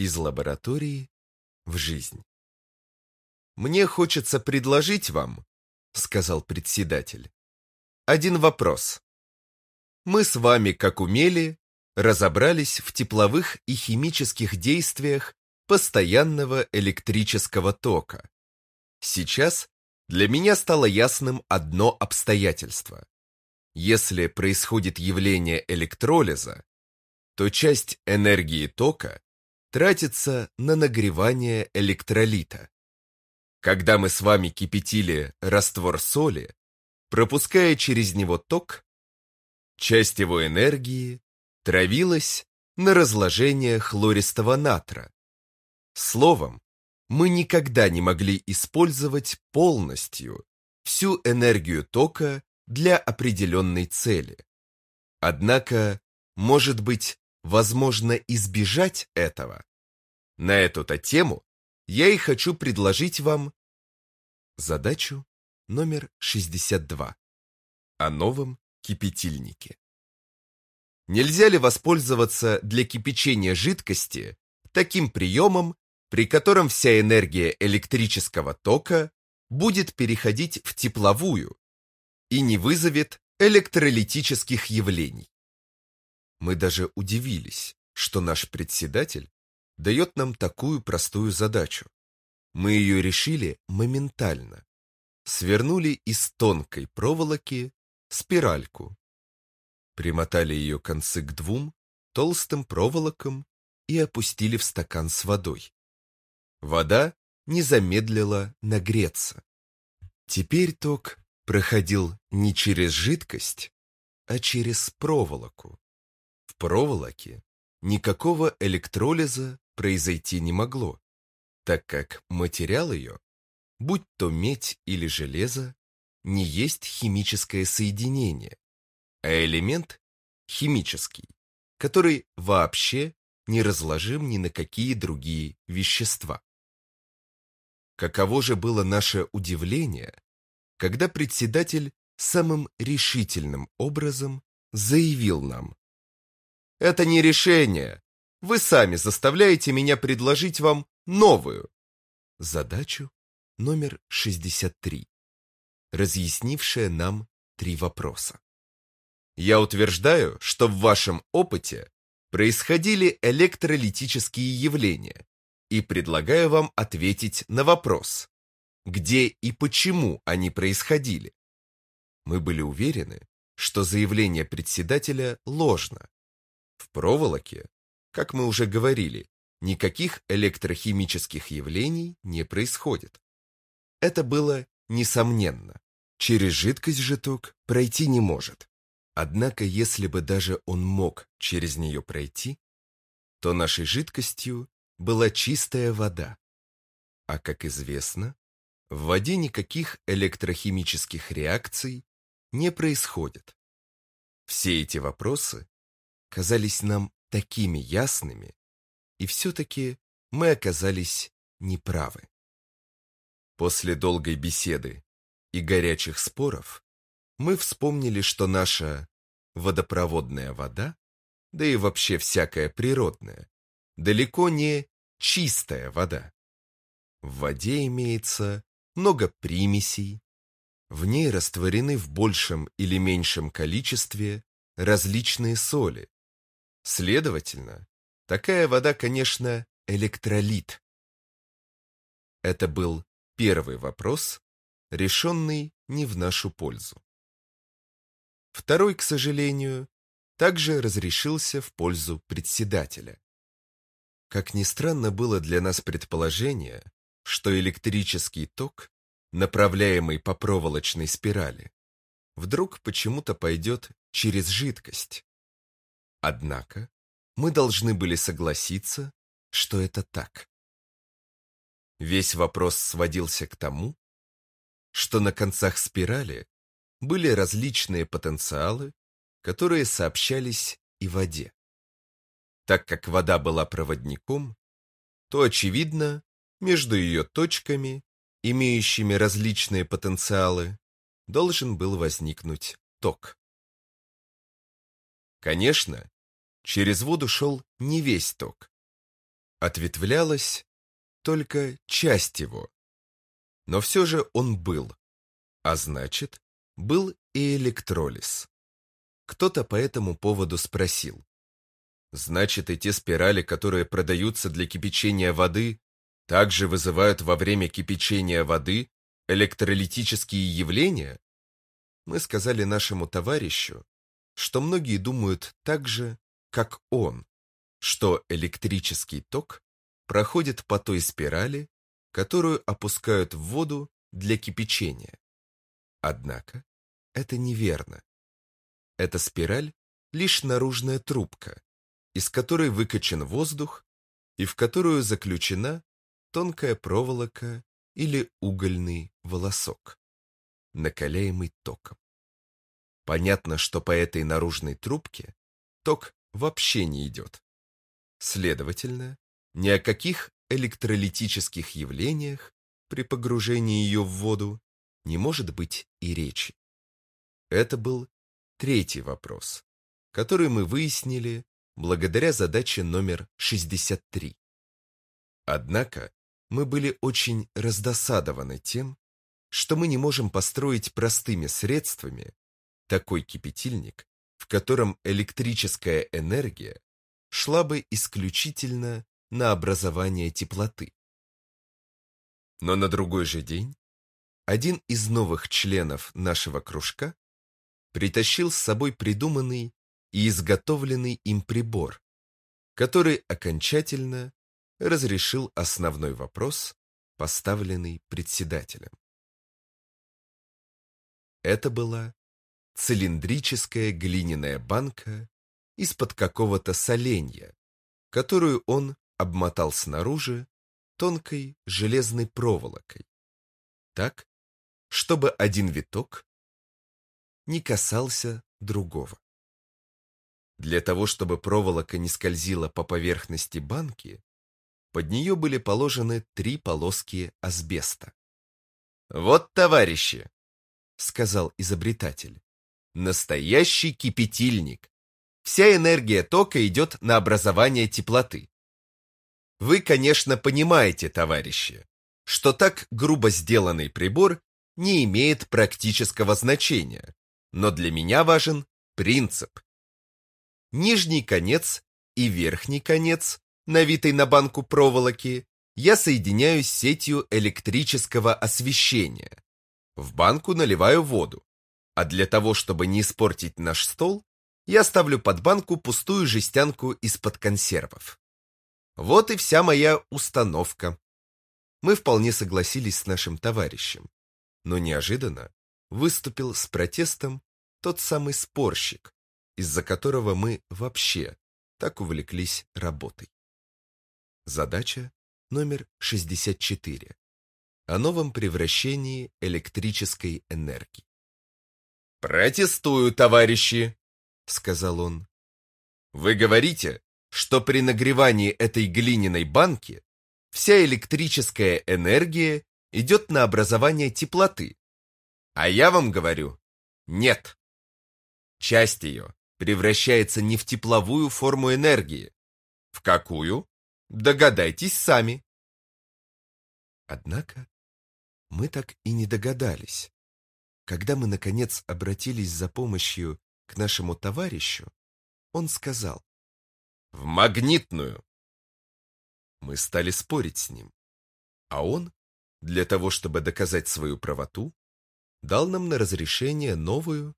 Из лаборатории в жизнь. «Мне хочется предложить вам, — сказал председатель, — один вопрос. Мы с вами, как умели, разобрались в тепловых и химических действиях постоянного электрического тока. Сейчас для меня стало ясным одно обстоятельство. Если происходит явление электролиза, то часть энергии тока тратится на нагревание электролита. Когда мы с вами кипятили раствор соли, пропуская через него ток, часть его энергии травилась на разложение хлористого натра. Словом, мы никогда не могли использовать полностью всю энергию тока для определенной цели. Однако, может быть, возможно избежать этого? На эту-то тему я и хочу предложить вам задачу номер 62 о новом кипятильнике. Нельзя ли воспользоваться для кипячения жидкости таким приемом, при котором вся энергия электрического тока будет переходить в тепловую и не вызовет электролитических явлений. Мы даже удивились, что наш председатель дает нам такую простую задачу. Мы ее решили моментально. Свернули из тонкой проволоки спиральку. Примотали ее концы к двум толстым проволокам и опустили в стакан с водой. Вода не замедлила нагреться. Теперь ток проходил не через жидкость, а через проволоку. В проволоке никакого электролиза произойти не могло, так как материал ее, будь то медь или железо, не есть химическое соединение, а элемент химический, который вообще не разложим ни на какие другие вещества. Каково же было наше удивление, когда председатель самым решительным образом заявил нам. «Это не решение. Вы сами заставляете меня предложить вам новую». Задачу номер 63, разъяснившая нам три вопроса. Я утверждаю, что в вашем опыте происходили электролитические явления, и предлагаю вам ответить на вопрос, где и почему они происходили. Мы были уверены, что заявление председателя ложно. В проволоке, как мы уже говорили, никаких электрохимических явлений не происходит. Это было несомненно. Через жидкость же ток пройти не может. Однако, если бы даже он мог через нее пройти, то нашей жидкостью была чистая вода. А как известно, в воде никаких электрохимических реакций не происходит. Все эти вопросы казались нам такими ясными, и все-таки мы оказались неправы. После долгой беседы и горячих споров мы вспомнили, что наша водопроводная вода, да и вообще всякая природная, далеко не чистая вода. В воде имеется много примесей, в ней растворены в большем или меньшем количестве различные соли. Следовательно, такая вода, конечно, электролит. Это был первый вопрос, решенный не в нашу пользу. Второй, к сожалению, также разрешился в пользу председателя. Как ни странно было для нас предположение, что электрический ток, направляемый по проволочной спирали, вдруг почему-то пойдет через жидкость. Однако мы должны были согласиться, что это так. Весь вопрос сводился к тому, что на концах спирали были различные потенциалы, которые сообщались и воде. Так как вода была проводником, то, очевидно, между ее точками, имеющими различные потенциалы, должен был возникнуть ток. Конечно, через воду шел не весь ток. Ответвлялась только часть его. Но все же он был, а значит, был и электролиз. Кто-то по этому поводу спросил. Значит, и те спирали, которые продаются для кипячения воды, также вызывают во время кипячения воды электролитические явления? Мы сказали нашему товарищу, что многие думают так же, как он, что электрический ток проходит по той спирали, которую опускают в воду для кипячения. Однако это неверно. Эта спираль – лишь наружная трубка, из которой выкачан воздух и в которую заключена тонкая проволока или угольный волосок, накаляемый током. Понятно, что по этой наружной трубке ток вообще не идет. Следовательно, ни о каких электролитических явлениях при погружении ее в воду не может быть и речи. Это был третий вопрос, который мы выяснили благодаря задаче номер 63. Однако мы были очень раздосадованы тем, что мы не можем построить простыми средствами такой кипятильник, котором электрическая энергия шла бы исключительно на образование теплоты. Но на другой же день один из новых членов нашего кружка притащил с собой придуманный и изготовленный им прибор, который окончательно разрешил основной вопрос, поставленный председателем. Это была цилиндрическая глиняная банка из-под какого-то соленья, которую он обмотал снаружи тонкой железной проволокой, так, чтобы один виток не касался другого. Для того, чтобы проволока не скользила по поверхности банки, под нее были положены три полоски асбеста. «Вот, товарищи!» — сказал изобретатель. «Настоящий кипятильник! Вся энергия тока идет на образование теплоты. Вы, конечно, понимаете, товарищи, что так грубо сделанный прибор не имеет практического значения, но для меня важен принцип. Нижний конец и верхний конец, навитый на банку проволоки, я соединяю с сетью электрического освещения. В банку наливаю воду, а для того, чтобы не испортить наш стол, я ставлю под банку пустую жестянку из-под консервов. Вот и вся моя установка. Мы вполне согласились с нашим товарищем, но неожиданно выступил с протестом тот самый спорщик, из-за которого мы вообще так увлеклись работой. Задача номер 64. О новом превращении электрической энергии. «Протестую, товарищи!» — сказал он. «Вы говорите, что при нагревании этой глиняной банки вся электрическая энергия идет на образование теплоты. А я вам говорю, нет. Часть ее превращается не в тепловую форму энергии. В какую? Догадайтесь сами. Однако мы так и не догадались. Когда мы, наконец, обратились за помощью к нашему товарищу, он сказал «В магнитную!» Мы стали спорить с ним, а он, для того, чтобы доказать свою правоту, дал нам на разрешение новую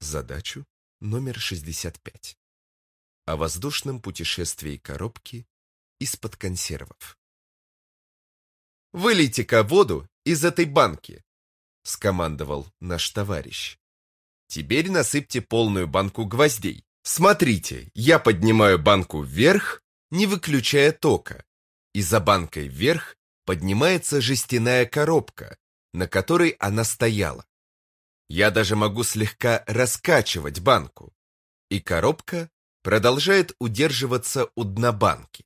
задачу номер 65 о воздушном путешествии коробки из-под консервов. «Вылейте-ка воду из этой банки!» — скомандовал наш товарищ. «Теперь насыпьте полную банку гвоздей. Смотрите, я поднимаю банку вверх, не выключая тока, и за банкой вверх поднимается жестяная коробка, на которой она стояла. Я даже могу слегка раскачивать банку, и коробка продолжает удерживаться у дна банки.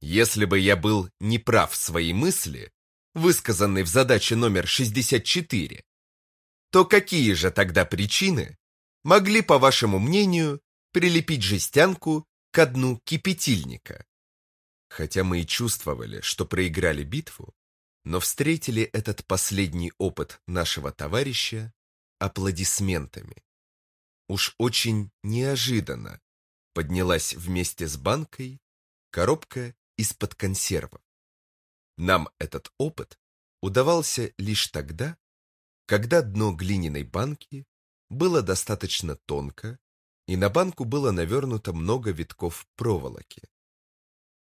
Если бы я был неправ в своей мысли, высказанной в задаче номер 64, то какие же тогда причины могли, по вашему мнению, прилепить жестянку к дну кипятильника? Хотя мы и чувствовали, что проиграли битву, но встретили этот последний опыт нашего товарища аплодисментами. Уж очень неожиданно поднялась вместе с банкой коробка из-под консервов. Нам этот опыт удавался лишь тогда, когда дно глиняной банки было достаточно тонко, и на банку было навернуто много витков проволоки.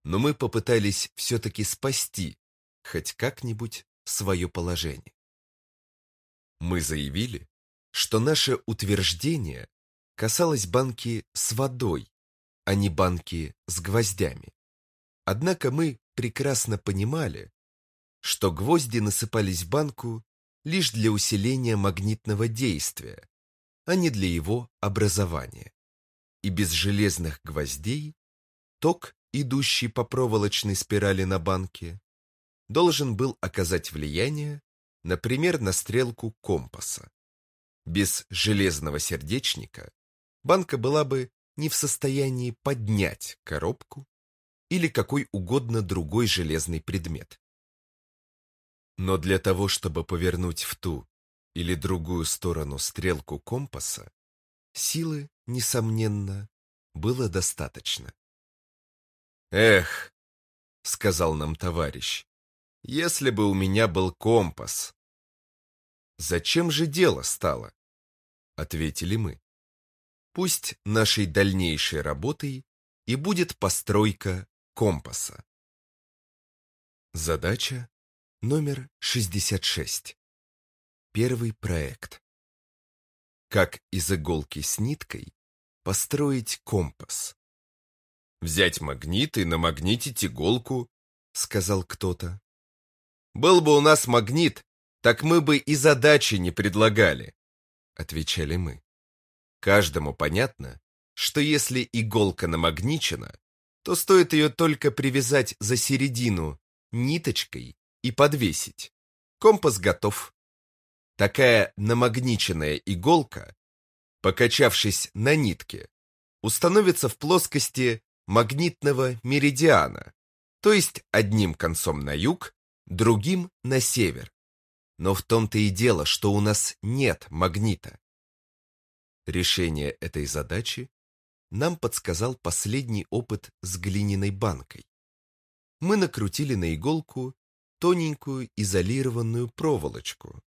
Но мы попытались все-таки спасти хоть как-нибудь свое положение. Мы заявили, что наше утверждение касалось банки с водой, а не банки с гвоздями. Однако мы прекрасно понимали, что гвозди насыпались в банку лишь для усиления магнитного действия, а не для его образования. И без железных гвоздей ток, идущий по проволочной спирали на банке, должен был оказать влияние, например, на стрелку компаса. Без железного сердечника банка была бы не в состоянии поднять коробку или какой угодно другой железный предмет. Но для того, чтобы повернуть в ту или другую сторону стрелку компаса, силы, несомненно, было достаточно. «Эх», — сказал нам товарищ, — «если бы у меня был компас». «Зачем же дело стало?» — ответили мы. «Пусть нашей дальнейшей работой и будет постройка компаса». Задача Номер 66. Первый проект. Как из иголки с ниткой построить компас. «Взять магнит и намагнитить иголку», — сказал кто-то. «Был бы у нас магнит, так мы бы и задачи не предлагали», — отвечали мы. Каждому понятно, что если иголка намагничена, то стоит ее только привязать за середину ниточкой и подвесить. Компас готов. Такая намагниченная иголка, покачавшись на нитке, установится в плоскости магнитного меридиана, то есть одним концом на юг, другим на север. Но в том-то и дело, что у нас нет магнита. Решение этой задачи нам подсказал последний опыт с глиняной банкой. Мы накрутили на иголку тоненькую изолированную проволочку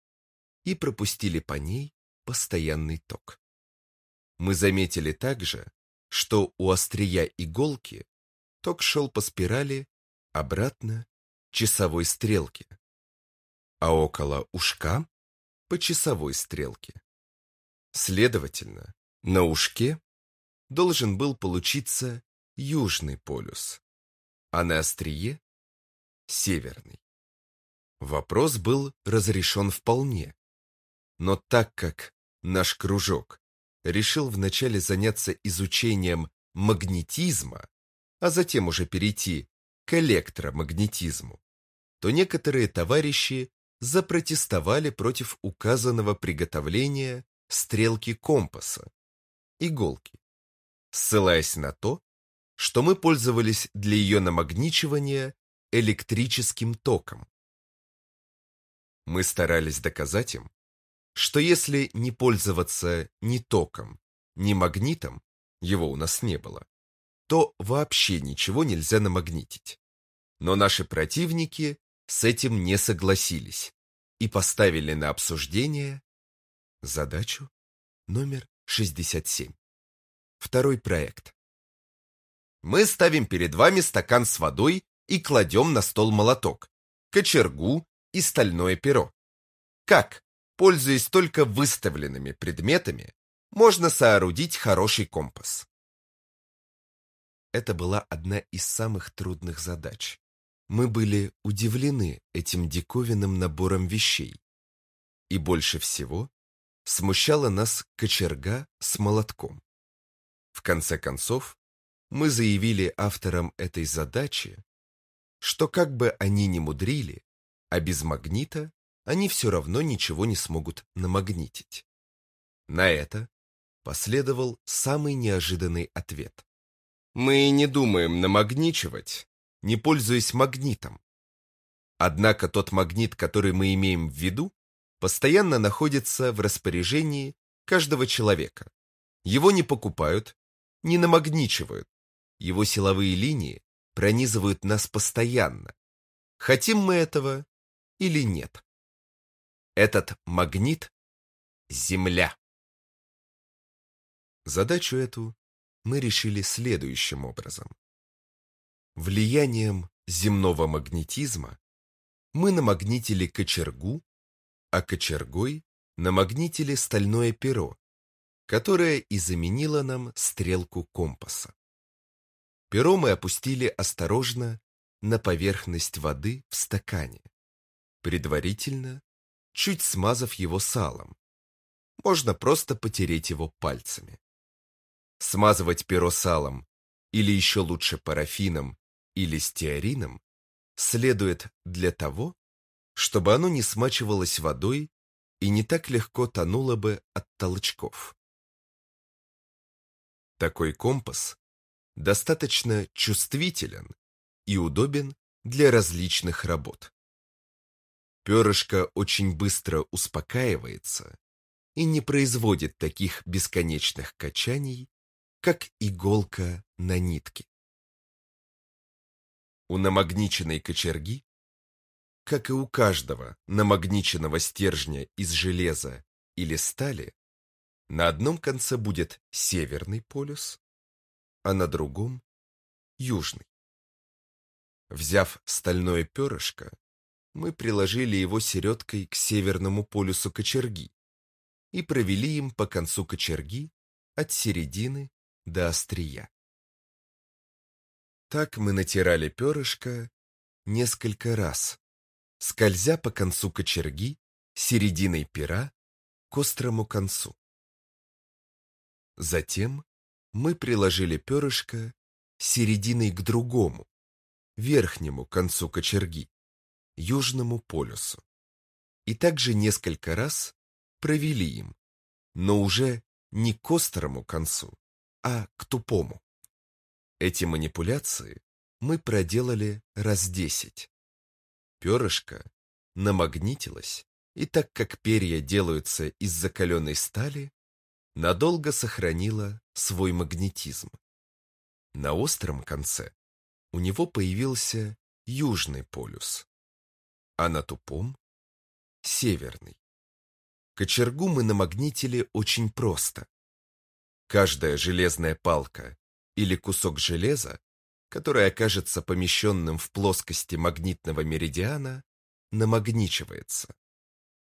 и пропустили по ней постоянный ток. Мы заметили также, что у острия иголки ток шел по спирали обратно часовой стрелке, а около ушка по часовой стрелке. Следовательно, на ушке должен был получиться южный полюс, а на острие – северный. Вопрос был разрешен вполне. Но так как наш кружок решил вначале заняться изучением магнетизма, а затем уже перейти к электромагнетизму, то некоторые товарищи запротестовали против указанного приготовления стрелки компаса, иголки, ссылаясь на то, что мы пользовались для ее намагничивания электрическим током. Мы старались доказать им, что если не пользоваться ни током, ни магнитом, его у нас не было, то вообще ничего нельзя намагнитить. Но наши противники с этим не согласились и поставили на обсуждение задачу номер 67. Второй проект. Мы ставим перед вами стакан с водой и кладем на стол молоток, кочергу и стальное перо. Как, пользуясь только выставленными предметами, можно соорудить хороший компас? Это была одна из самых трудных задач. Мы были удивлены этим диковинным набором вещей. И больше всего смущала нас кочерга с молотком. В конце концов, мы заявили авторам этой задачи, что как бы они ни мудрили, а без магнита они все равно ничего не смогут намагнитить. На это последовал самый неожиданный ответ. Мы не думаем намагничивать не пользуясь магнитом. Однако тот магнит, который мы имеем в виду, постоянно находится в распоряжении каждого человека. Его не покупают, не намагничивают. Его силовые линии пронизывают нас постоянно. Хотим мы этого или нет. Этот магнит — Земля. Задачу эту мы решили следующим образом. Влиянием земного магнетизма мы намагнитили кочергу, а кочергой намагнитили стальное перо, которое и заменило нам стрелку компаса. Перо мы опустили осторожно на поверхность воды в стакане, предварительно чуть смазав его салом. Можно просто потереть его пальцами. Смазывать перо салом или еще лучше парафином или стеарином следует для того, чтобы оно не смачивалось водой и не так легко тонуло бы от толчков. Такой компас достаточно чувствителен и удобен для различных работ. Перышко очень быстро успокаивается и не производит таких бесконечных качаний, как иголка на нитке. У намагниченной кочерги, как и у каждого намагниченного стержня из железа или стали, на одном конце будет северный полюс, а на другом – южный. Взяв стальное перышко, мы приложили его середкой к северному полюсу кочерги и провели им по концу кочерги от середины до острия. Так мы натирали перышко несколько раз, скользя по концу кочерги серединой пера к острому концу. Затем мы приложили перышко серединой к другому, верхнему концу кочерги, южному полюсу. И также несколько раз провели им, но уже не к острому концу, а к тупому. Эти манипуляции мы проделали раз десять. Перышко намагнитилось, и так как перья делаются из закаленной стали, надолго сохранило свой магнетизм. На остром конце у него появился южный полюс, а на тупом — северный. Кочергу мы намагнитили очень просто. Каждая железная палка или кусок железа, который окажется помещенным в плоскости магнитного меридиана, намагничивается.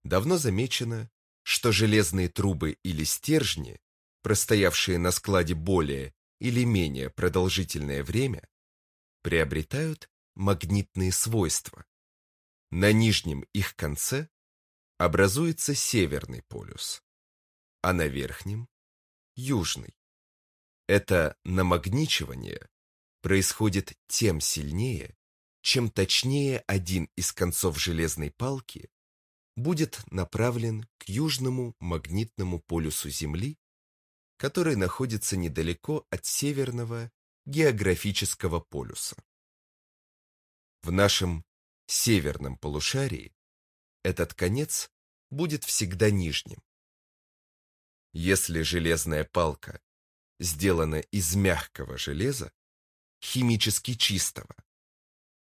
Давно замечено, что железные трубы или стержни, простоявшие на складе более или менее продолжительное время, приобретают магнитные свойства. На нижнем их конце образуется северный полюс, а на верхнем – южный. Это намагничивание происходит тем сильнее, чем точнее один из концов железной палки будет направлен к южному магнитному полюсу Земли, который находится недалеко от северного географического полюса. В нашем северном полушарии этот конец будет всегда нижним. Если железная палка сделана из мягкого железа, химически чистого,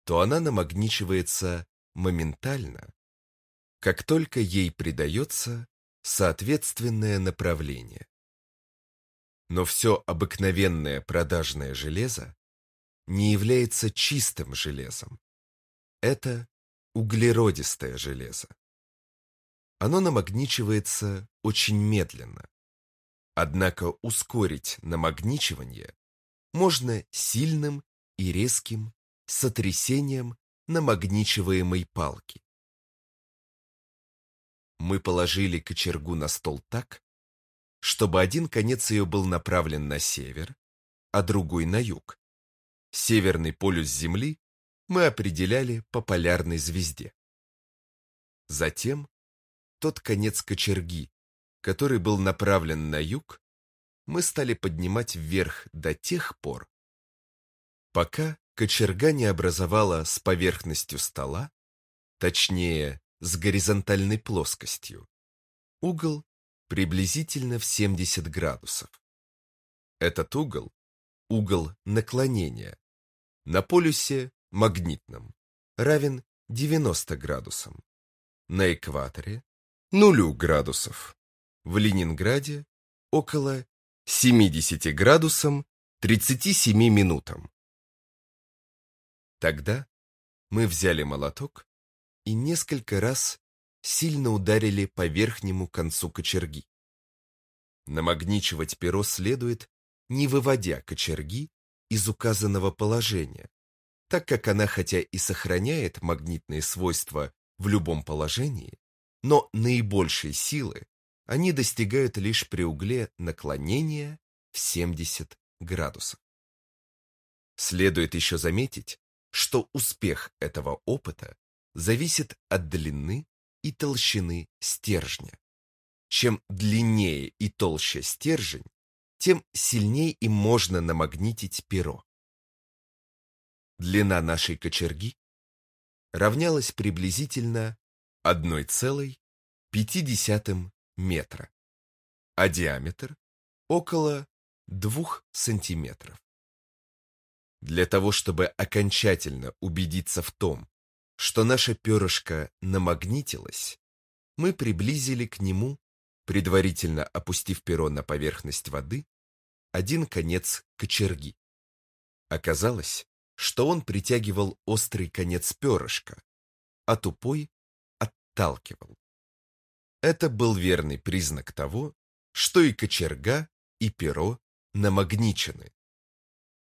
то она намагничивается моментально, как только ей придается соответственное направление. Но все обыкновенное продажное железо не является чистым железом. Это углеродистое железо. Оно намагничивается очень медленно. Однако ускорить намагничивание можно сильным и резким сотрясением намагничиваемой палки. Мы положили кочергу на стол так, чтобы один конец ее был направлен на север, а другой на юг. Северный полюс Земли мы определяли по полярной звезде. Затем тот конец кочерги, который был направлен на юг, мы стали поднимать вверх до тех пор, пока кочерга не образовала с поверхностью стола, точнее, с горизонтальной плоскостью, угол приблизительно в 70 градусов. Этот угол – угол наклонения. На полюсе магнитном равен 90 градусам. На экваторе – нулю градусов. В Ленинграде – около 70 градусам 37 минутам. Тогда мы взяли молоток и несколько раз сильно ударили по верхнему концу кочерги. Намагничивать перо следует, не выводя кочерги из указанного положения, так как она хотя и сохраняет магнитные свойства в любом положении, но наибольшей силы они достигают лишь при угле наклонения в 70 градусов. Следует еще заметить, что успех этого опыта зависит от длины и толщины стержня. Чем длиннее и толще стержень, тем сильнее им можно намагнитить перо. Длина нашей кочерги равнялась приблизительно 1,5 метра, а диаметр около 2 сантиметров. Для того, чтобы окончательно убедиться в том, что наше перышко намагнитилось, мы приблизили к нему, предварительно опустив перо на поверхность воды, один конец кочерги. Оказалось, что он притягивал острый конец перышка, а тупой отталкивал. Это был верный признак того, что и кочерга, и перо намагничены.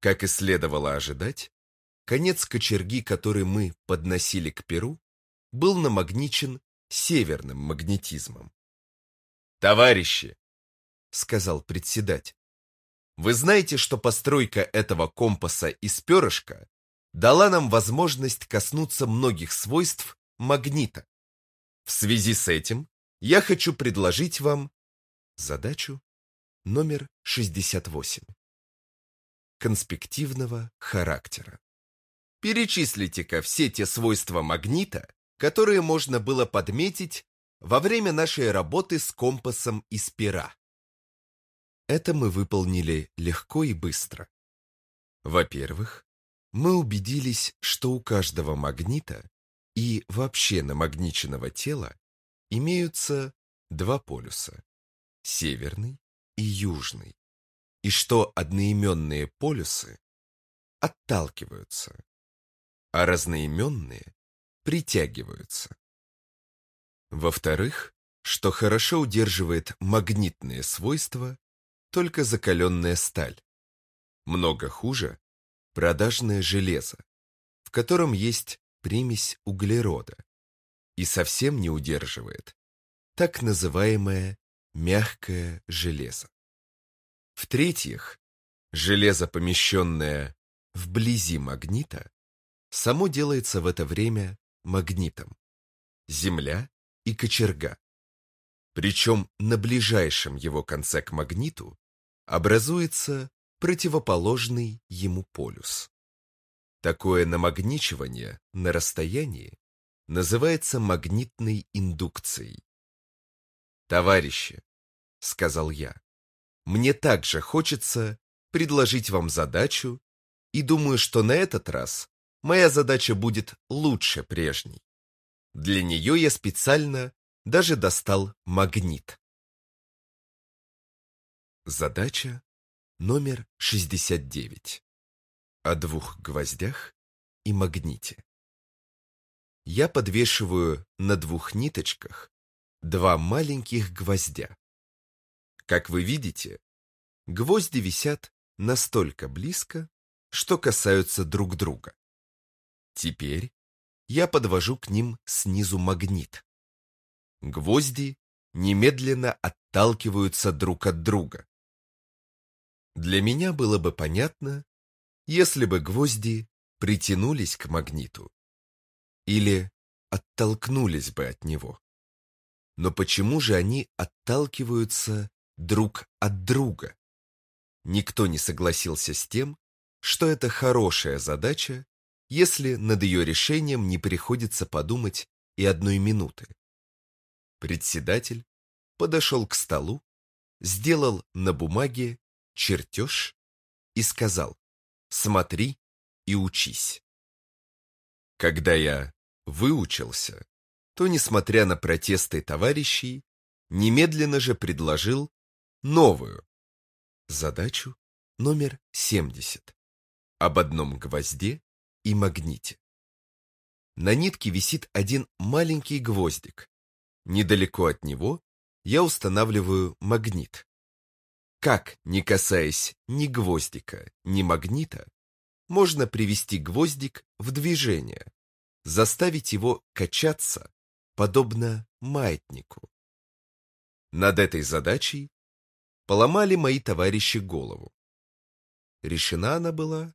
Как и следовало ожидать, конец кочерги, который мы подносили к перу, был намагничен северным магнетизмом. «Товарищи!» — сказал председатель. «Вы знаете, что постройка этого компаса из перышка дала нам возможность коснуться многих свойств магнита. В связи с этим я хочу предложить вам задачу номер 68 конспективного характера. Перечислите-ка все те свойства магнита, которые можно было подметить во время нашей работы с компасом из пера. Это мы выполнили легко и быстро. Во-первых, мы убедились, что у каждого магнита и вообще намагниченного тела имеются два полюса – северный и южный и что одноименные полюсы отталкиваются, а разноименные притягиваются. Во-вторых, что хорошо удерживает магнитные свойства только закаленная сталь. Много хуже продажное железо, в котором есть примесь углерода, и совсем не удерживает так называемое мягкое железо. В-третьих, железо, помещенное вблизи магнита, само делается в это время магнитом. Земля и кочерга. Причем на ближайшем его конце к магниту образуется противоположный ему полюс. Такое намагничивание на расстоянии называется магнитной индукцией. «Товарищи», — сказал я, мне также хочется предложить вам задачу, и думаю, что на этот раз моя задача будет лучше прежней. Для нее я специально даже достал магнит. Задача номер 69. О двух гвоздях и магните. Я подвешиваю на двух ниточках два маленьких гвоздя. Как вы видите, гвозди висят настолько близко, что касаются друг друга. Теперь я подвожу к ним снизу магнит. Гвозди немедленно отталкиваются друг от друга. Для меня было бы понятно, если бы гвозди притянулись к магниту или оттолкнулись бы от него. Но почему же они отталкиваются друг от друга. Никто не согласился с тем, что это хорошая задача, если над ее решением не приходится подумать и одной минуты. Председатель подошел к столу, сделал на бумаге чертеж и сказал «Смотри и учись». Когда я выучился, то, несмотря на протесты товарищей, немедленно же предложил новую задачу номер 70 об одном гвозде и магните. На нитке висит один маленький гвоздик. Недалеко от него я устанавливаю магнит. Как, не касаясь ни гвоздика, ни магнита, можно привести гвоздик в движение, заставить его качаться, подобно маятнику. Над этой задачей поломали мои товарищи голову. Решена она была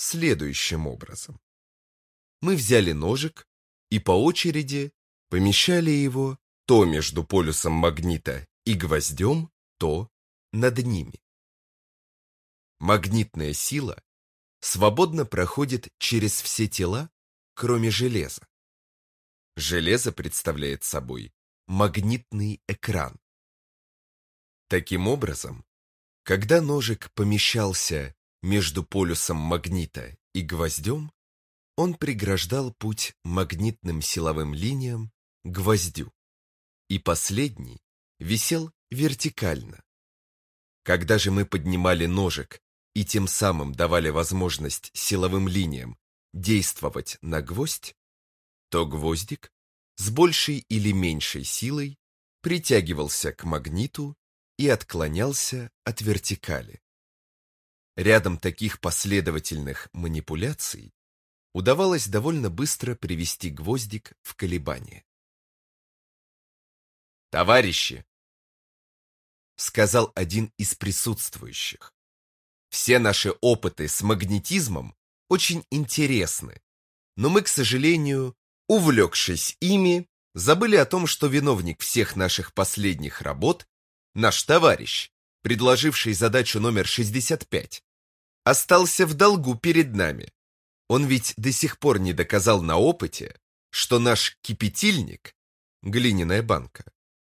следующим образом. Мы взяли ножик и по очереди помещали его то между полюсом магнита и гвоздем, то над ними. Магнитная сила свободно проходит через все тела, кроме железа. Железо представляет собой магнитный экран. Таким образом, когда ножик помещался между полюсом магнита и гвоздем, он преграждал путь магнитным силовым линиям гвоздю, и последний висел вертикально. Когда же мы поднимали ножик и тем самым давали возможность силовым линиям действовать на гвоздь, то гвоздик с большей или меньшей силой притягивался к магниту и отклонялся от вертикали. Рядом таких последовательных манипуляций удавалось довольно быстро привести гвоздик в колебание. «Товарищи!» — сказал один из присутствующих. «Все наши опыты с магнетизмом очень интересны, но мы, к сожалению, увлекшись ими, забыли о том, что виновник всех наших последних работ – наш товарищ, предложивший задачу номер 65, остался в долгу перед нами. Он ведь до сих пор не доказал на опыте, что наш кипятильник, глиняная банка,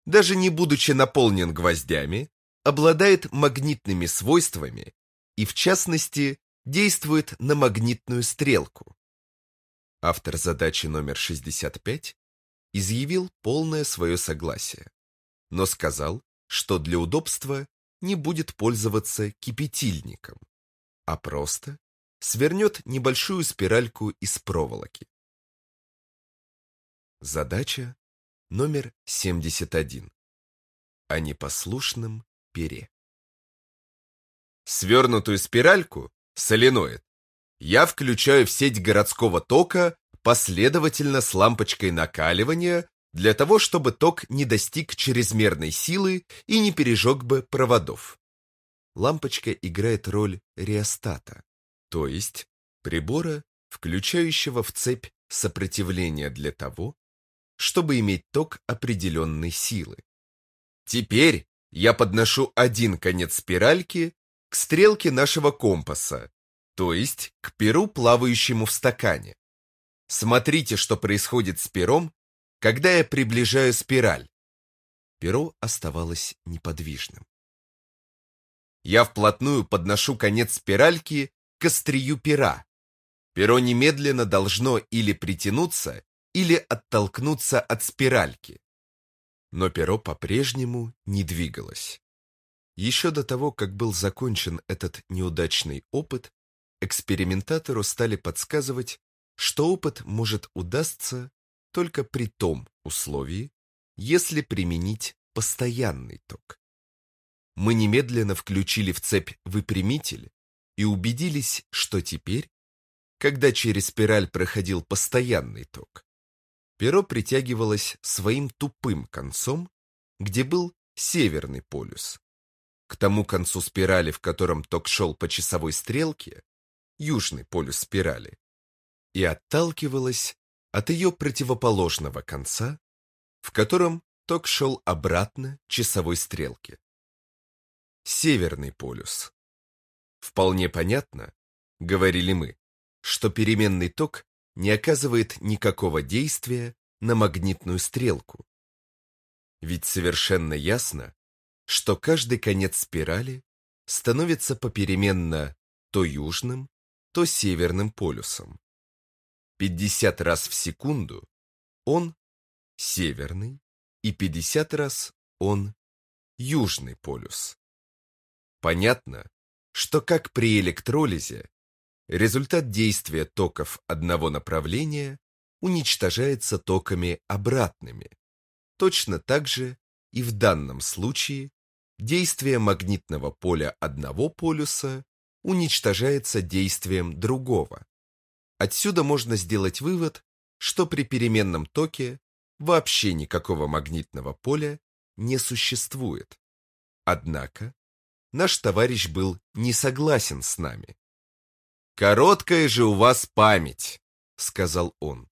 даже не будучи наполнен гвоздями, обладает магнитными свойствами и, в частности, действует на магнитную стрелку. Автор задачи номер 65 изъявил полное свое согласие, но сказал, что для удобства не будет пользоваться кипятильником, а просто свернет небольшую спиральку из проволоки. Задача номер 71. О непослушном пере. Свернутую спиральку, соленоид, я включаю в сеть городского тока последовательно с лампочкой накаливания для того, чтобы ток не достиг чрезмерной силы и не пережег бы проводов лампочка играет роль реостата, то есть прибора, включающего в цепь сопротивление для того, чтобы иметь ток определенной силы. Теперь я подношу один конец спиральки к стрелке нашего компаса, то есть к перу, плавающему в стакане. Смотрите, что происходит с пером, когда я приближаю спираль. Перо оставалось неподвижным. Я вплотную подношу конец спиральки к острию пера. Перо немедленно должно или притянуться, или оттолкнуться от спиральки. Но перо по-прежнему не двигалось. Еще до того, как был закончен этот неудачный опыт, экспериментатору стали подсказывать, что опыт может удастся только при том условии, если применить постоянный ток мы немедленно включили в цепь выпрямитель и убедились, что теперь, когда через спираль проходил постоянный ток, перо притягивалось своим тупым концом, где был северный полюс. К тому концу спирали, в котором ток шел по часовой стрелке, южный полюс спирали, и отталкивалось от ее противоположного конца, в котором ток шел обратно часовой стрелке. Северный полюс. Вполне понятно, говорили мы, что переменный ток не оказывает никакого действия на магнитную стрелку. Ведь совершенно ясно, что каждый конец спирали становится попеременно то южным, то северным полюсом. 50 раз в секунду он северный и 50 раз он южный полюс. Понятно, что как при электролизе результат действия токов одного направления уничтожается токами обратными. Точно так же и в данном случае действие магнитного поля одного полюса уничтожается действием другого. Отсюда можно сделать вывод, что при переменном токе вообще никакого магнитного поля не существует. Однако наш товарищ был не согласен с нами. «Короткая же у вас память», — сказал он.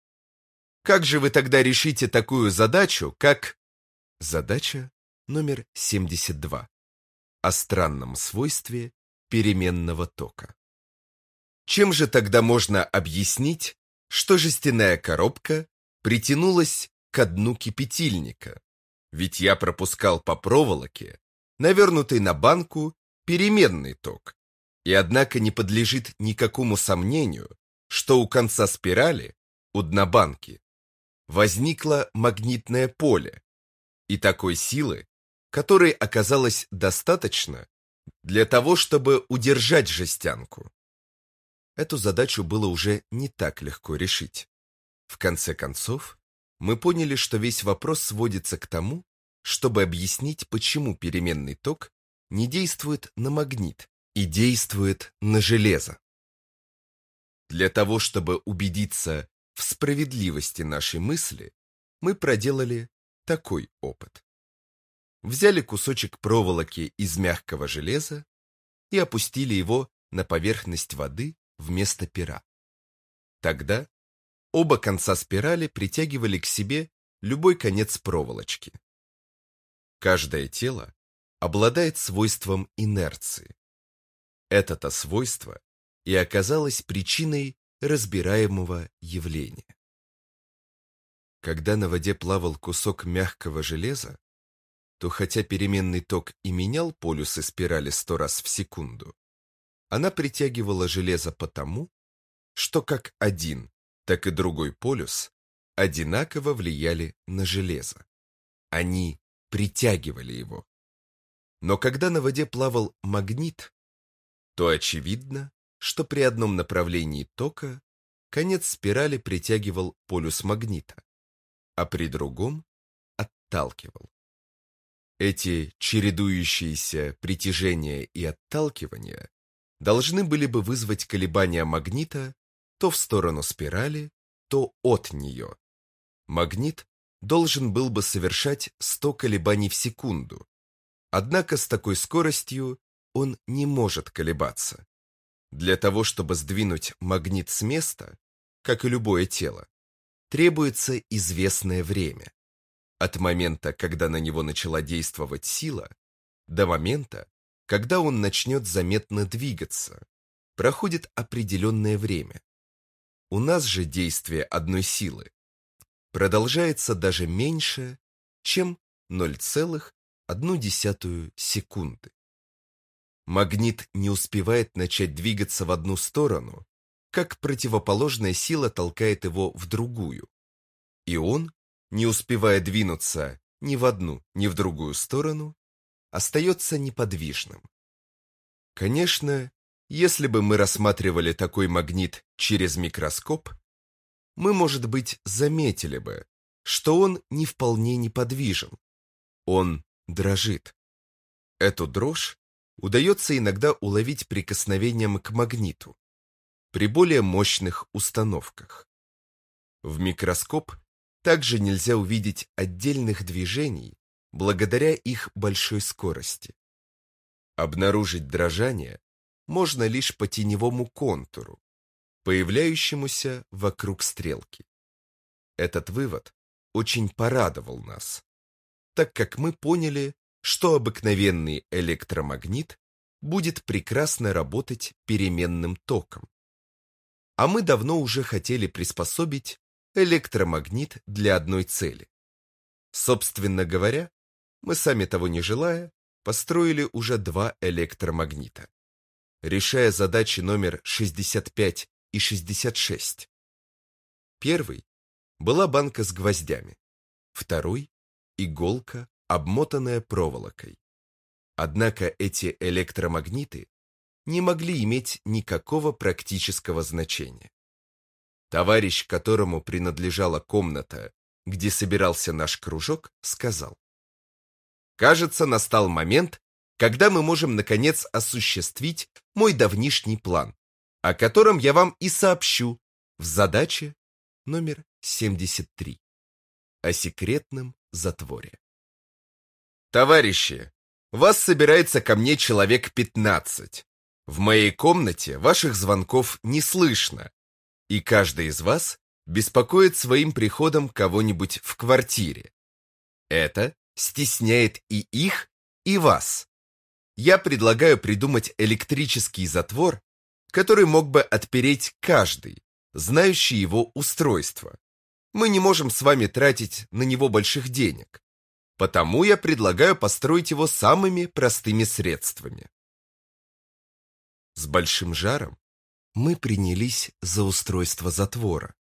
«Как же вы тогда решите такую задачу, как...» Задача номер 72. О странном свойстве переменного тока. Чем же тогда можно объяснить, что жестяная коробка притянулась к дну кипятильника? Ведь я пропускал по проволоке, навернутый на банку, переменный ток, и однако не подлежит никакому сомнению, что у конца спирали, у дна банки, возникло магнитное поле, и такой силы, которой оказалось достаточно для того, чтобы удержать жестянку. Эту задачу было уже не так легко решить. В конце концов, мы поняли, что весь вопрос сводится к тому, чтобы объяснить, почему переменный ток не действует на магнит, и действует на железо. Для того, чтобы убедиться в справедливости нашей мысли, мы проделали такой опыт. Взяли кусочек проволоки из мягкого железа и опустили его на поверхность воды вместо пера. Тогда оба конца спирали притягивали к себе любой конец проволочки. Каждое тело обладает свойством инерции. Это-то свойство и оказалось причиной разбираемого явления. Когда на воде плавал кусок мягкого железа, то хотя переменный ток и менял полюсы спирали сто раз в секунду, она притягивала железо потому, что как один, так и другой полюс одинаково влияли на железо. Они притягивали его. Но когда на воде плавал магнит, то очевидно, что при одном направлении тока конец спирали притягивал полюс магнита, а при другом отталкивал. Эти чередующиеся притяжения и отталкивания должны были бы вызвать колебания магнита то в сторону спирали, то от нее. Магнит должен был бы совершать 100 колебаний в секунду, однако с такой скоростью он не может колебаться. Для того, чтобы сдвинуть магнит с места, как и любое тело, требуется известное время. От момента, когда на него начала действовать сила, до момента, когда он начнет заметно двигаться, проходит определенное время. У нас же действие одной силы продолжается даже меньше, чем 0,1 секунды. Магнит не успевает начать двигаться в одну сторону, как противоположная сила толкает его в другую. И он, не успевая двинуться ни в одну, ни в другую сторону, остается неподвижным. Конечно, если бы мы рассматривали такой магнит через микроскоп, мы, может быть, заметили бы, что он не вполне неподвижен. Он дрожит. Эту дрожь удается иногда уловить прикосновением к магниту при более мощных установках. В микроскоп также нельзя увидеть отдельных движений благодаря их большой скорости. Обнаружить дрожание можно лишь по теневому контуру, появляющемуся вокруг стрелки. Этот вывод очень порадовал нас, так как мы поняли, что обыкновенный электромагнит будет прекрасно работать переменным током. а мы давно уже хотели приспособить электромагнит для одной цели. Собственно говоря, мы сами того не желая, построили уже два электромагнита, решая задачи номер 65 и 66. Первый была банка с гвоздями, второй – иголка, обмотанная проволокой. Однако эти электромагниты не могли иметь никакого практического значения. Товарищ, которому принадлежала комната, где собирался наш кружок, сказал. «Кажется, настал момент, когда мы можем, наконец, осуществить мой давнишний план, о котором я вам и сообщу в задаче номер 73 о секретном затворе. Товарищи, вас собирается ко мне человек 15. В моей комнате ваших звонков не слышно, и каждый из вас беспокоит своим приходом кого-нибудь в квартире. Это стесняет и их, и вас. Я предлагаю придумать электрический затвор, который мог бы отпереть каждый, знающий его устройство. Мы не можем с вами тратить на него больших денег. Потому я предлагаю построить его самыми простыми средствами. С большим жаром мы принялись за устройство затвора.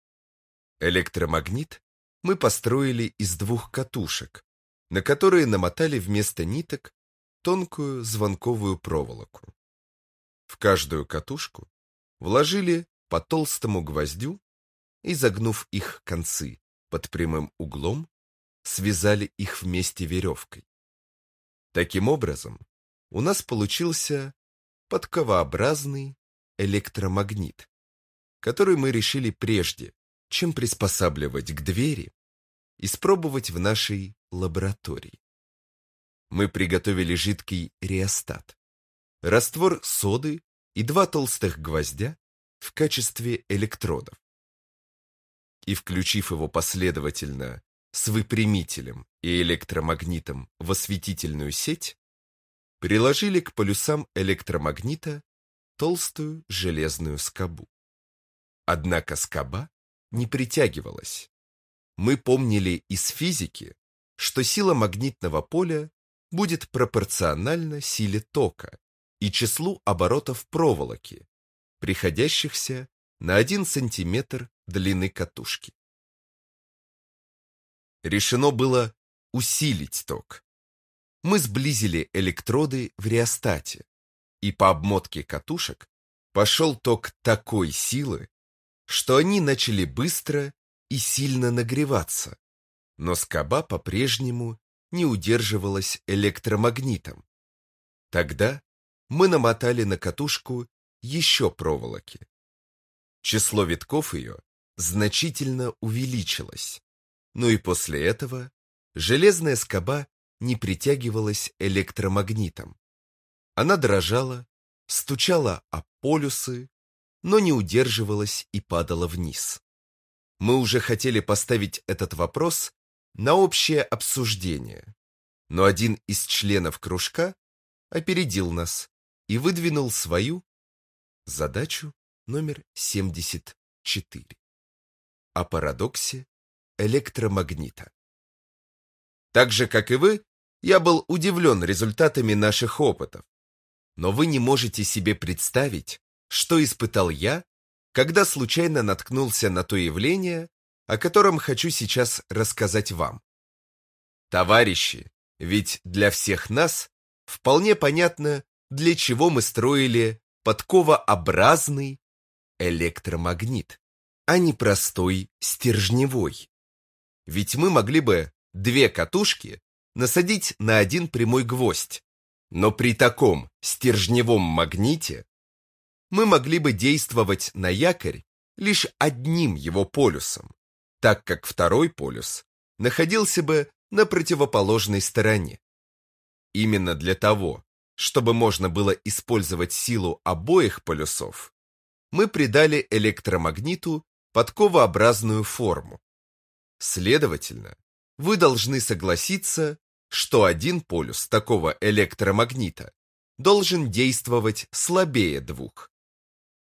Электромагнит мы построили из двух катушек, на которые намотали вместо ниток тонкую звонковую проволоку. В каждую катушку вложили по толстому гвоздю и, загнув их концы под прямым углом, связали их вместе веревкой. Таким образом, у нас получился подковообразный электромагнит, который мы решили прежде, чем приспосабливать к двери, испробовать в нашей лаборатории. Мы приготовили жидкий реостат, раствор соды и два толстых гвоздя в качестве электродов. И включив его последовательно с выпрямителем и электромагнитом в осветительную сеть, приложили к полюсам электромагнита толстую железную скобу. Однако скоба не притягивалась. Мы помнили из физики, что сила магнитного поля будет пропорциональна силе тока и числу оборотов проволоки, приходящихся на 1 сантиметр длины катушки. Решено было усилить ток, мы сблизили электроды в реостате, и по обмотке катушек пошел ток такой силы, что они начали быстро и сильно нагреваться, но скоба по-прежнему не удерживалась электромагнитом. Тогда мы намотали на катушку еще проволоки. Число витков ее значительно увеличилось, но и после этого железная скоба не притягивалась электромагнитом. Она дрожала, стучала о полюсы, но не удерживалась и падала вниз. Мы уже хотели поставить этот вопрос на общее обсуждение, но один из членов кружка опередил нас и выдвинул свою задачу номер 74 о парадоксе электромагнита. Так же, как и вы, я был удивлен результатами наших опытов. Но вы не можете себе представить, что испытал я, когда случайно наткнулся на то явление, о котором хочу сейчас рассказать вам. Товарищи, ведь для всех нас вполне понятно, для чего мы строили подковообразный электромагнит, а не простой стержневой. Ведь мы могли бы две катушки насадить на один прямой гвоздь. Но при таком стержневом магните мы могли бы действовать на якорь лишь одним его полюсом, так как второй полюс находился бы на противоположной стороне. Именно для того, чтобы можно было использовать силу обоих полюсов, мы придали электромагниту подковообразную форму. Следовательно, вы должны согласиться, что один полюс такого электромагнита должен действовать слабее двух.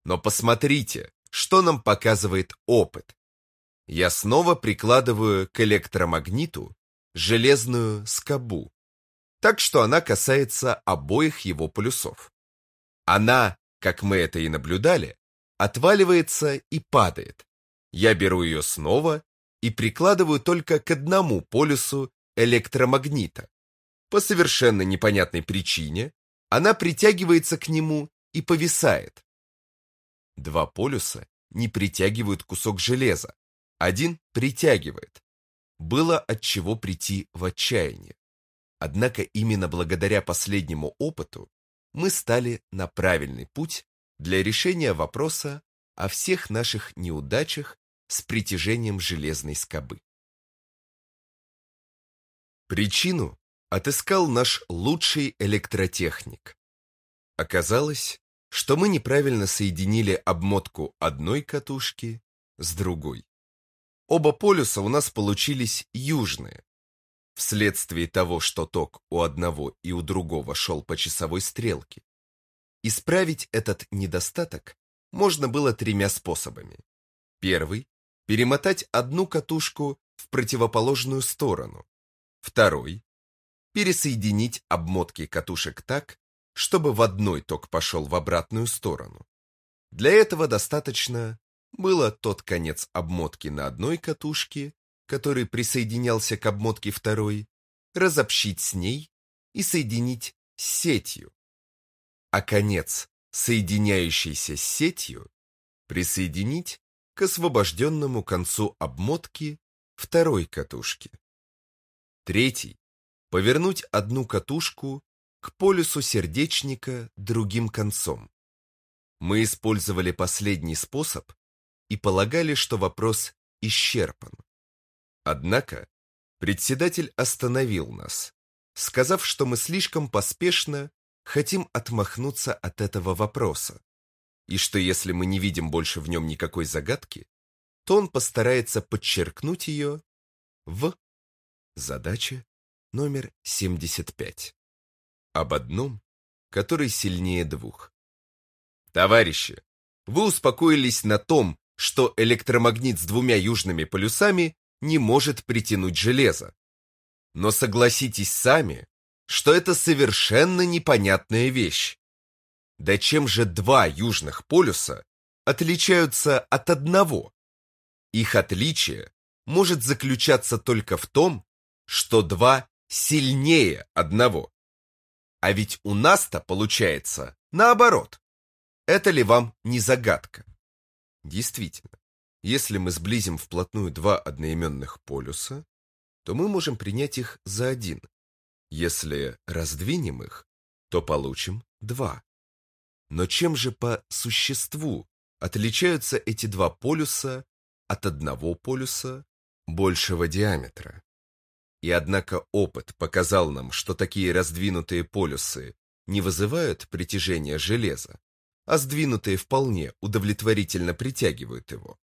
Но посмотрите, что нам показывает опыт. Я снова прикладываю к электромагниту железную скобу, так что она касается обоих его полюсов. Она, как мы это и наблюдали, отваливается и падает. Я беру ее снова и прикладываю только к одному полюсу электромагнита. По совершенно непонятной причине она притягивается к нему и повисает. Два полюса не притягивают кусок железа, один притягивает. Было от чего прийти в отчаяние. Однако именно благодаря последнему опыту мы стали на правильный путь для решения вопроса о всех наших неудачах с притяжением железной скобы. Причину отыскал наш лучший электротехник. Оказалось, что мы неправильно соединили обмотку одной катушки с другой. Оба полюса у нас получились южные. Вследствие того, что ток у одного и у другого шел по часовой стрелке. Исправить этот недостаток можно было тремя способами. Первый – перемотать одну катушку в противоположную сторону. Второй – пересоединить обмотки катушек так, чтобы в одной ток пошел в обратную сторону. Для этого достаточно было тот конец обмотки на одной катушке, который присоединялся к обмотке второй, разобщить с ней и соединить с сетью, а конец, соединяющийся с сетью, присоединить к освобожденному концу обмотки второй катушки. Третий – повернуть одну катушку к полюсу сердечника другим концом. Мы использовали последний способ и полагали, что вопрос исчерпан. Однако председатель остановил нас, сказав, что мы слишком поспешно хотим отмахнуться от этого вопроса, и что если мы не видим больше в нем никакой загадки, то он постарается подчеркнуть ее в задаче номер 75. Об одном, который сильнее двух. Товарищи, вы успокоились на том, что электромагнит с двумя южными полюсами не может притянуть железо. Но согласитесь сами, что это совершенно непонятная вещь. Да чем же два южных полюса отличаются от одного? Их отличие может заключаться только в том, что два сильнее одного. А ведь у нас-то получается наоборот. Это ли вам не загадка? Действительно, если мы сблизим вплотную два одноименных полюса, то мы можем принять их за один. Если раздвинем их, то получим два. Но чем же по существу отличаются эти два полюса от одного полюса большего диаметра? И однако опыт показал нам, что такие раздвинутые полюсы не вызывают притяжения железа, а сдвинутые вполне удовлетворительно притягивают его.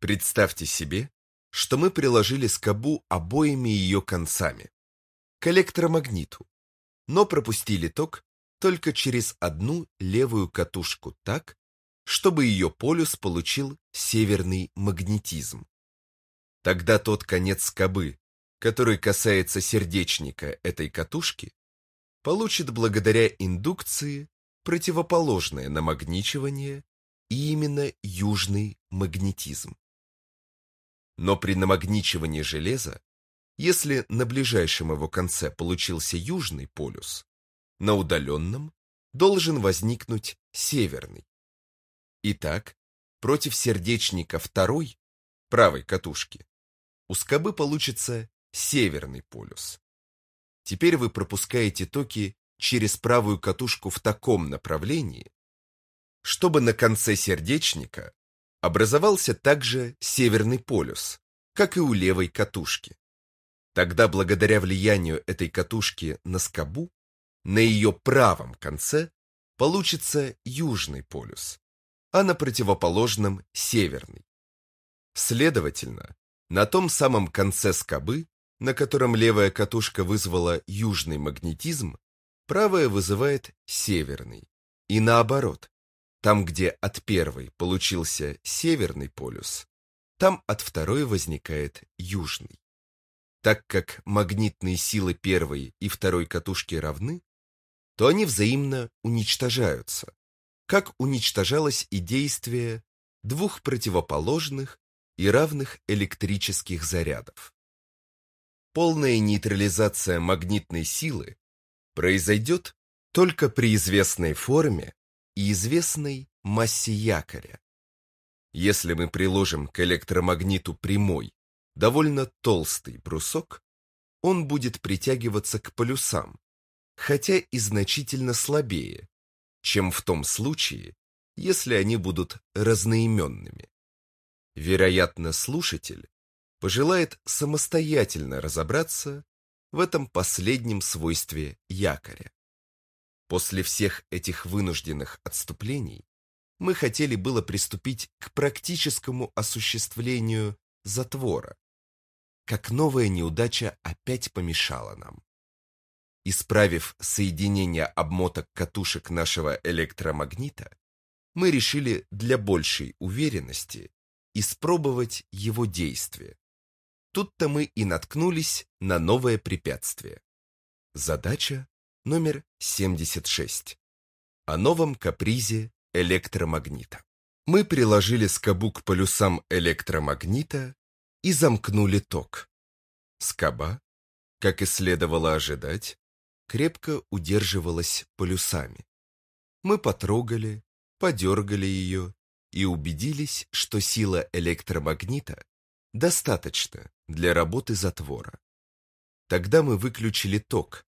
Представьте себе, что мы приложили скобу обоими ее концами к электромагниту, но пропустили ток только через одну левую катушку так, чтобы ее полюс получил северный магнетизм. Тогда тот конец скобы, который касается сердечника этой катушки, получит благодаря индукции противоположное намагничивание и именно южный магнетизм. Но при намагничивании железа, если на ближайшем его конце получился южный полюс, на удаленном должен возникнуть северный. Итак, против сердечника второй, правой катушки, у скобы получится северный полюс. Теперь вы пропускаете токи через правую катушку в таком направлении, чтобы на конце сердечника образовался также северный полюс, как и у левой катушки. Тогда благодаря влиянию этой катушки на скобу, на ее правом конце получится южный полюс, а на противоположном – северный. Следовательно, на том самом конце скобы, на котором левая катушка вызвала южный магнетизм, правая вызывает северный. И наоборот. Там, где от первой получился северный полюс, там от второй возникает южный. Так как магнитные силы первой и второй катушки равны, то они взаимно уничтожаются, как уничтожалось и действие двух противоположных и равных электрических зарядов. Полная нейтрализация магнитной силы произойдет только при известной форме и известной массе якоря. Если мы приложим к электромагниту прямой, довольно толстый брусок, он будет притягиваться к полюсам, хотя и значительно слабее, чем в том случае, если они будут разноименными. Вероятно, слушатель пожелает самостоятельно разобраться в этом последнем свойстве якоря. После всех этих вынужденных отступлений мы хотели было приступить к практическому осуществлению затвора, как новая неудача опять помешала нам. Исправив соединение обмоток катушек нашего электромагнита, мы решили для большей уверенности испробовать его действие. Тут-то мы и наткнулись на новое препятствие. Задача номер 76. О новом капризе электромагнита. Мы приложили скобу к полюсам электромагнита и замкнули ток. Скоба, как и следовало ожидать, крепко удерживалась полюсами. Мы потрогали, подергали ее и убедились, что сила электромагнита достаточна для работы затвора. Тогда мы выключили ток,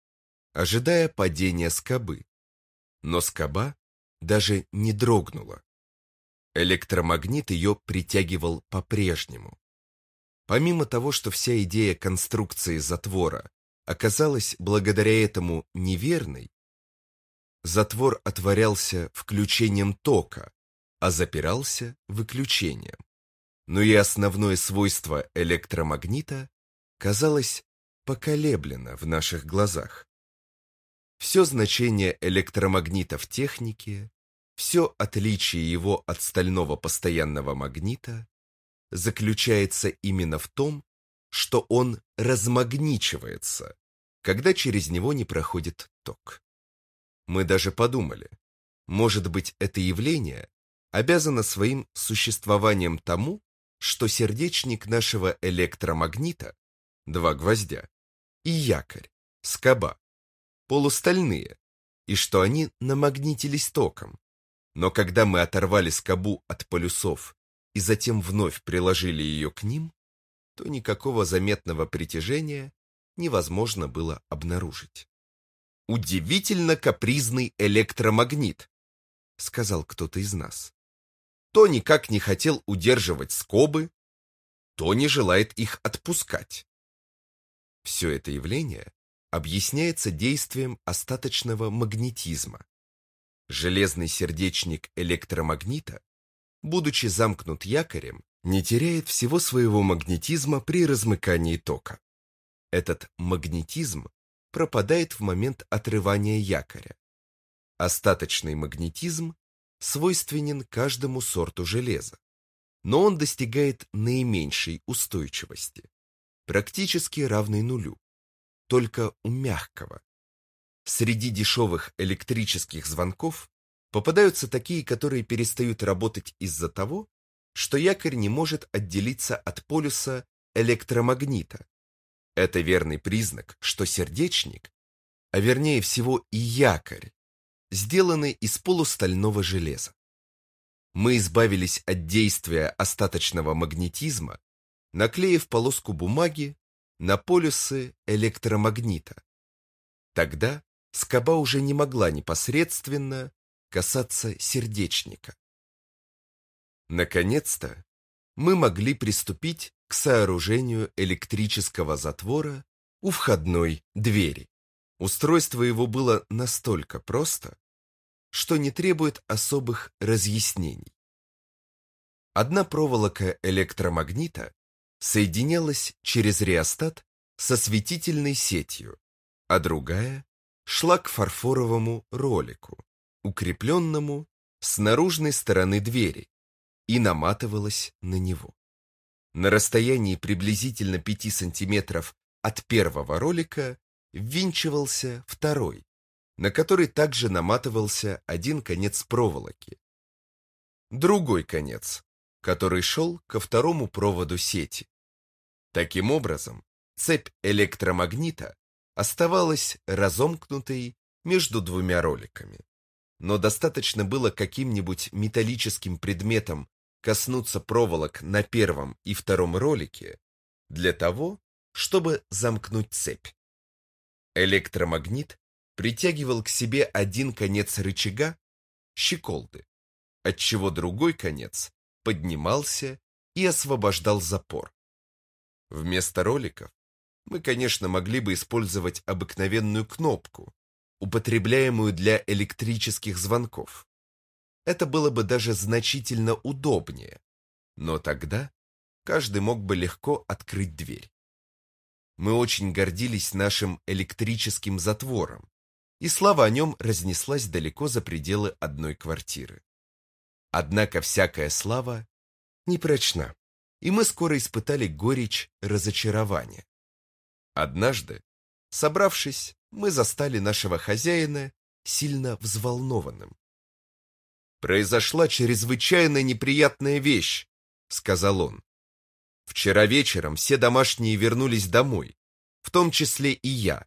ожидая падения скобы. Но скоба даже не дрогнула. Электромагнит ее притягивал по-прежнему. Помимо того, что вся идея конструкции затвора оказалась благодаря этому неверной, затвор отворялся включением тока, а запирался выключением. Но и основное свойство электромагнита казалось поколеблено в наших глазах. Все значение электромагнита в технике, все отличие его от стального постоянного магнита заключается именно в том, что он размагничивается, когда через него не проходит ток. Мы даже подумали, может быть, это явление обязано своим существованием тому, что сердечник нашего электромагнита, два гвоздя, и якорь, скоба, полустальные, и что они намагнитились током. Но когда мы оторвали скобу от полюсов и затем вновь приложили ее к ним, то никакого заметного притяжения невозможно было обнаружить. «Удивительно капризный электромагнит», — сказал кто-то из нас. То никак не хотел удерживать скобы, то не желает их отпускать. Все это явление объясняется действием остаточного магнетизма. Железный сердечник электромагнита, будучи замкнут якорем, не теряет всего своего магнетизма при размыкании тока. Этот магнетизм пропадает в момент отрывания якоря. Остаточный магнетизм свойственен каждому сорту железа, но он достигает наименьшей устойчивости, практически равной нулю, только у мягкого. Среди дешевых электрических звонков попадаются такие, которые перестают работать из-за того, что якорь не может отделиться от полюса электромагнита. Это верный признак, что сердечник, а вернее всего и якорь, сделаны из полустального железа. Мы избавились от действия остаточного магнетизма, наклеив полоску бумаги на полюсы электромагнита. Тогда скоба уже не могла непосредственно касаться сердечника. Наконец-то мы могли приступить к сооружению электрического затвора у входной двери. Устройство его было настолько просто, что не требует особых разъяснений. Одна проволока электромагнита соединялась через реостат со светительной сетью, а другая шла к фарфоровому ролику, укрепленному с наружной стороны двери и наматывалась на него. На расстоянии приблизительно 5 сантиметров от первого ролика ввинчивался второй, на который также наматывался один конец проволоки. Другой конец, который шел ко второму проводу сети. Таким образом, цепь электромагнита оставалась разомкнутой между двумя роликами. Но достаточно было каким-нибудь металлическим предметом коснуться проволок на первом и втором ролике для того, чтобы замкнуть цепь. Электромагнит притягивал к себе один конец рычага, щеколды, отчего другой конец поднимался и освобождал запор. Вместо роликов мы, конечно, могли бы использовать обыкновенную кнопку, употребляемую для электрических звонков. Это было бы даже значительно удобнее, но тогда каждый мог бы легко открыть дверь. Мы очень гордились нашим электрическим затвором, и слава о нем разнеслась далеко за пределы одной квартиры. Однако всякая слава непрочна, и мы скоро испытали горечь разочарования. Однажды, собравшись, мы застали нашего хозяина сильно взволнованным. «Произошла чрезвычайно неприятная вещь», — сказал он. «Вчера вечером все домашние вернулись домой, в том числе и я,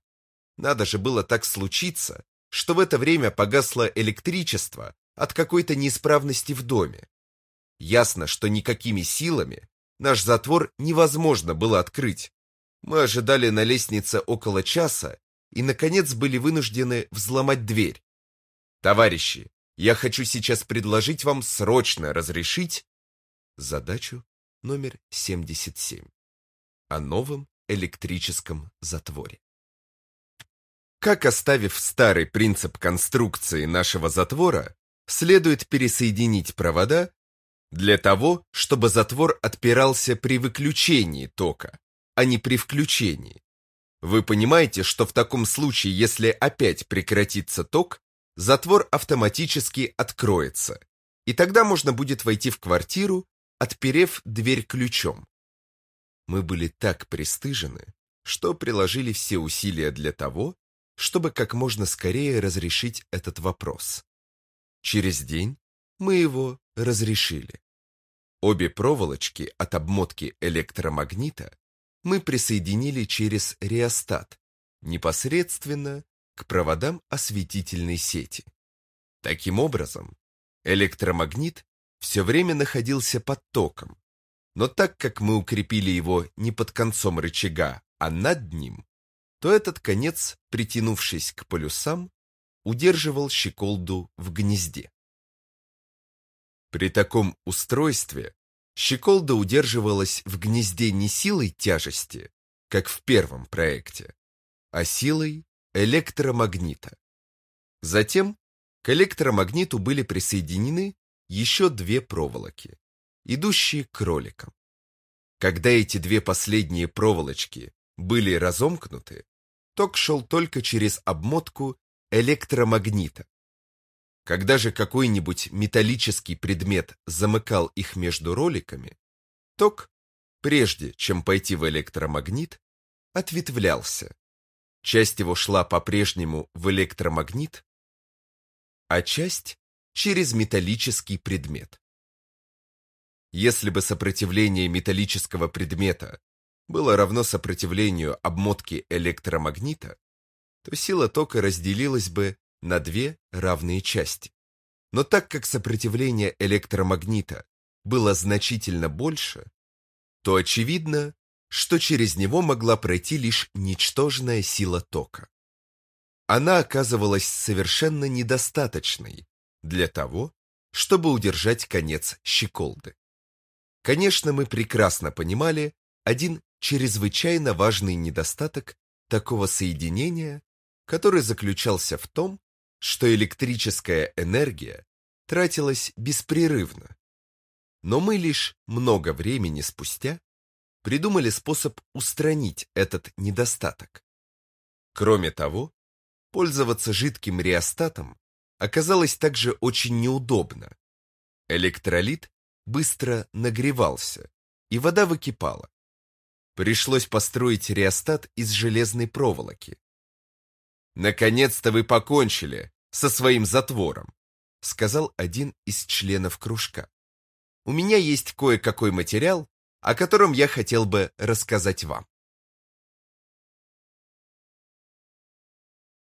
надо же было так случиться, что в это время погасло электричество от какой-то неисправности в доме. Ясно, что никакими силами наш затвор невозможно было открыть. Мы ожидали на лестнице около часа и, наконец, были вынуждены взломать дверь. Товарищи, я хочу сейчас предложить вам срочно разрешить задачу номер 77 о новом электрическом затворе. Как оставив старый принцип конструкции нашего затвора, следует пересоединить провода для того, чтобы затвор отпирался при выключении тока, а не при включении. Вы понимаете, что в таком случае, если опять прекратится ток, затвор автоматически откроется, и тогда можно будет войти в квартиру, отперев дверь ключом. Мы были так пристыжены, что приложили все усилия для того, чтобы как можно скорее разрешить этот вопрос. Через день мы его разрешили. Обе проволочки от обмотки электромагнита мы присоединили через реостат, непосредственно к проводам осветительной сети. Таким образом, электромагнит все время находился под током, но так как мы укрепили его не под концом рычага, а над ним, то этот конец, притянувшись к полюсам, удерживал щеколду в гнезде. При таком устройстве щеколда удерживалась в гнезде не силой тяжести, как в первом проекте, а силой электромагнита. Затем к электромагниту были присоединены еще две проволоки, идущие к роликам. Когда эти две последние проволочки были разомкнуты, ток шел только через обмотку электромагнита. Когда же какой-нибудь металлический предмет замыкал их между роликами, ток, прежде чем пойти в электромагнит, ответвлялся. Часть его шла по-прежнему в электромагнит, а часть через металлический предмет. Если бы сопротивление металлического предмета было равно сопротивлению обмотки электромагнита, то сила тока разделилась бы на две равные части. Но так как сопротивление электромагнита было значительно больше, то очевидно, что через него могла пройти лишь ничтожная сила тока. Она оказывалась совершенно недостаточной для того, чтобы удержать конец щеколды. Конечно, мы прекрасно понимали один чрезвычайно важный недостаток такого соединения, который заключался в том, что электрическая энергия тратилась беспрерывно. Но мы лишь много времени спустя придумали способ устранить этот недостаток. Кроме того, пользоваться жидким реостатом оказалось также очень неудобно. Электролит быстро нагревался, и вода выкипала. Пришлось построить реостат из железной проволоки. «Наконец-то вы покончили со своим затвором», сказал один из членов кружка. «У меня есть кое-какой материал, о котором я хотел бы рассказать вам».